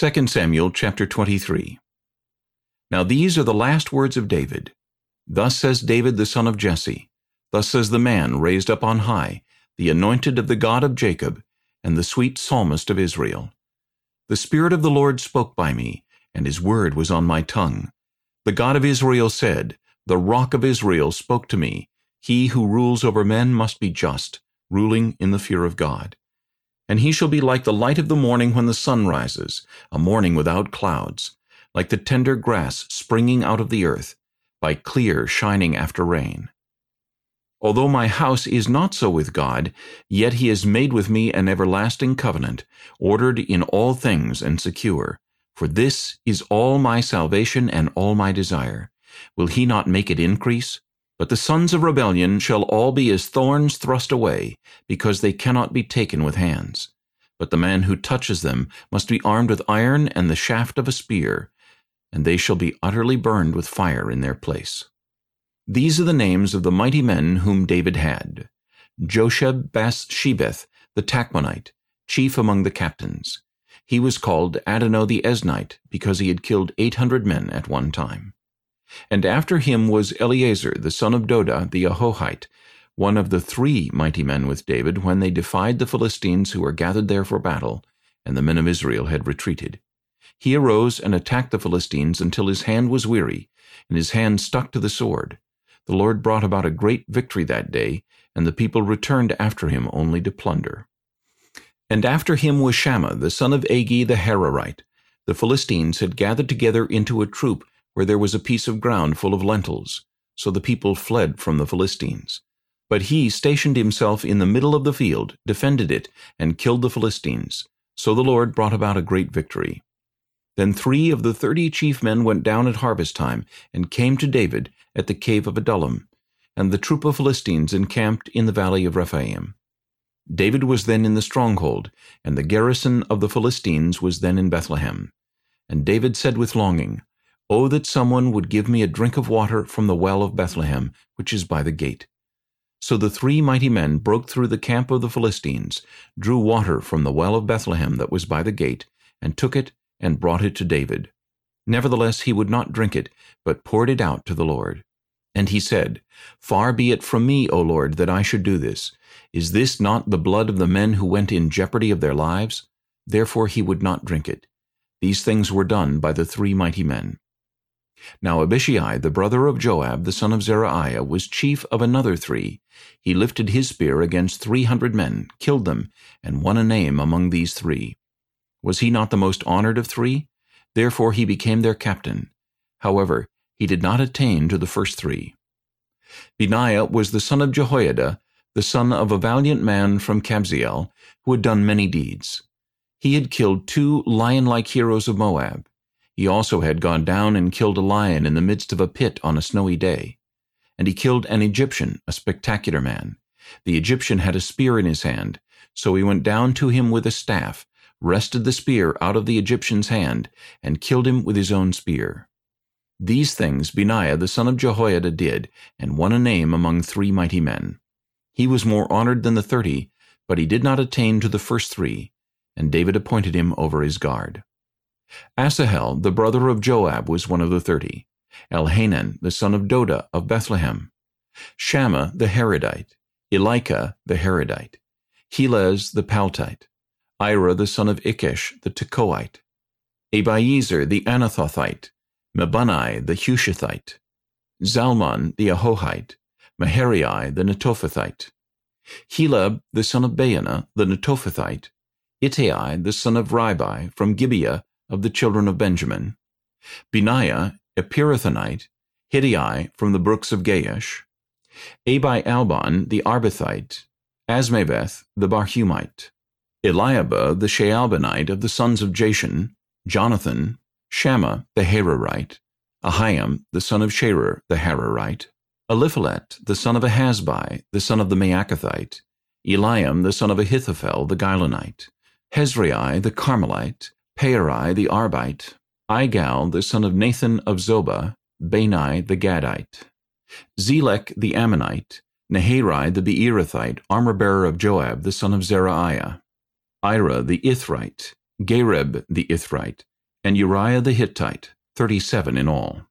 2 Samuel chapter 23 Now these are the last words of David. Thus says David the son of Jesse, Thus says the man raised up on high, the anointed of the God of Jacob, and the sweet psalmist of Israel. The Spirit of the Lord spoke by me, and his word was on my tongue. The God of Israel said, The rock of Israel spoke to me, He who rules over men must be just, ruling in the fear of God. And he shall be like the light of the morning when the sun rises, a morning without clouds, like the tender grass springing out of the earth, by clear shining after rain. Although my house is not so with God, yet he has made with me an everlasting covenant, ordered in all things and secure. For this is all my salvation and all my desire. Will he not make it increase? But the sons of rebellion shall all be as thorns thrust away, because they cannot be taken with hands. But the man who touches them must be armed with iron and the shaft of a spear, and they shall be utterly burned with fire in their place. These are the names of the mighty men whom David had. Josheb Bas-Shebeth, the Tachmonite, chief among the captains. He was called Adino the Eznite because he had killed eight hundred men at one time. And after him was Eleazar the son of Dodo the Ahohite, one of the three mighty men with David when they defied the Philistines who were gathered there for battle, and the men of Israel had retreated. He arose and attacked the Philistines until his hand was weary, and his hand stuck to the sword. The Lord brought about a great victory that day, and the people returned after him only to plunder. And after him was Shammah, the son of Agee the Hararite. The Philistines had gathered together into a troop where there was a piece of ground full of lentils. So the people fled from the Philistines. But he stationed himself in the middle of the field, defended it, and killed the Philistines. So the Lord brought about a great victory. Then three of the thirty chief men went down at harvest time, and came to David at the cave of Adullam, and the troop of Philistines encamped in the valley of Rephaim. David was then in the stronghold, and the garrison of the Philistines was then in Bethlehem. And David said with longing, O that someone would give me a drink of water from the well of Bethlehem, which is by the gate. So the three mighty men broke through the camp of the Philistines, drew water from the well of Bethlehem that was by the gate, and took it and brought it to David. Nevertheless he would not drink it, but poured it out to the Lord. And he said, Far be it from me, O Lord, that I should do this. Is this not the blood of the men who went in jeopardy of their lives? Therefore he would not drink it. These things were done by the three mighty men. Now Abishai, the brother of Joab, the son of Zeruiah, was chief of another three. He lifted his spear against three hundred men, killed them, and won a name among these three. Was he not the most honored of three? Therefore he became their captain. However, he did not attain to the first three. Benaiah was the son of Jehoiada, the son of a valiant man from Kabzeel, who had done many deeds. He had killed two lion-like heroes of Moab. He also had gone down and killed a lion in the midst of a pit on a snowy day. And he killed an Egyptian, a spectacular man. The Egyptian had a spear in his hand, so he went down to him with a staff, wrested the spear out of the Egyptian's hand, and killed him with his own spear. These things Benaiah the son of Jehoiada did, and won a name among three mighty men. He was more honored than the thirty, but he did not attain to the first three, and David appointed him over his guard. Asahel, the brother of Joab, was one of the thirty. Elhanan, the son of Dodo of Bethlehem. Shammah the Harodite. Elika the Harodite. Helez the Paltite. Ira the son of Ikkesh the Tekoite, Abiezer the Anathothite, Mebunnai the Hushathite, Zalmon the Ahohite, Maharai the Netophathite, Heleb the son of Baanah the Netophathite, Ittai the son of Ribai from Gibeah of the children of Benjamin, Benaiah a Pirathonite, Hiddai from the brooks of Gaash, Abi Albon the Arbathite, Azmaveth the Barhumite, Eliahba the Shaalbonite of the sons of Jashen, Jonathan, Shammah the Hararite, Ahiam the son of Sharar the Hararite, Eliphelet the son of Ahasbai the son of the Maachathite, Eliam the son of Ahithophel the Gilonite, Hezrai the Carmelite, Paarai the Arbite, Igal the son of Nathan of Zobah, Bani the Gadite, Zelek the Ammonite, Naharai the Beerothite, armor-bearer of Joab the son of Zeruiah, Ira the Ithrite, Gareb the Ithrite, and Uriah the Hittite, thirty-seven in all.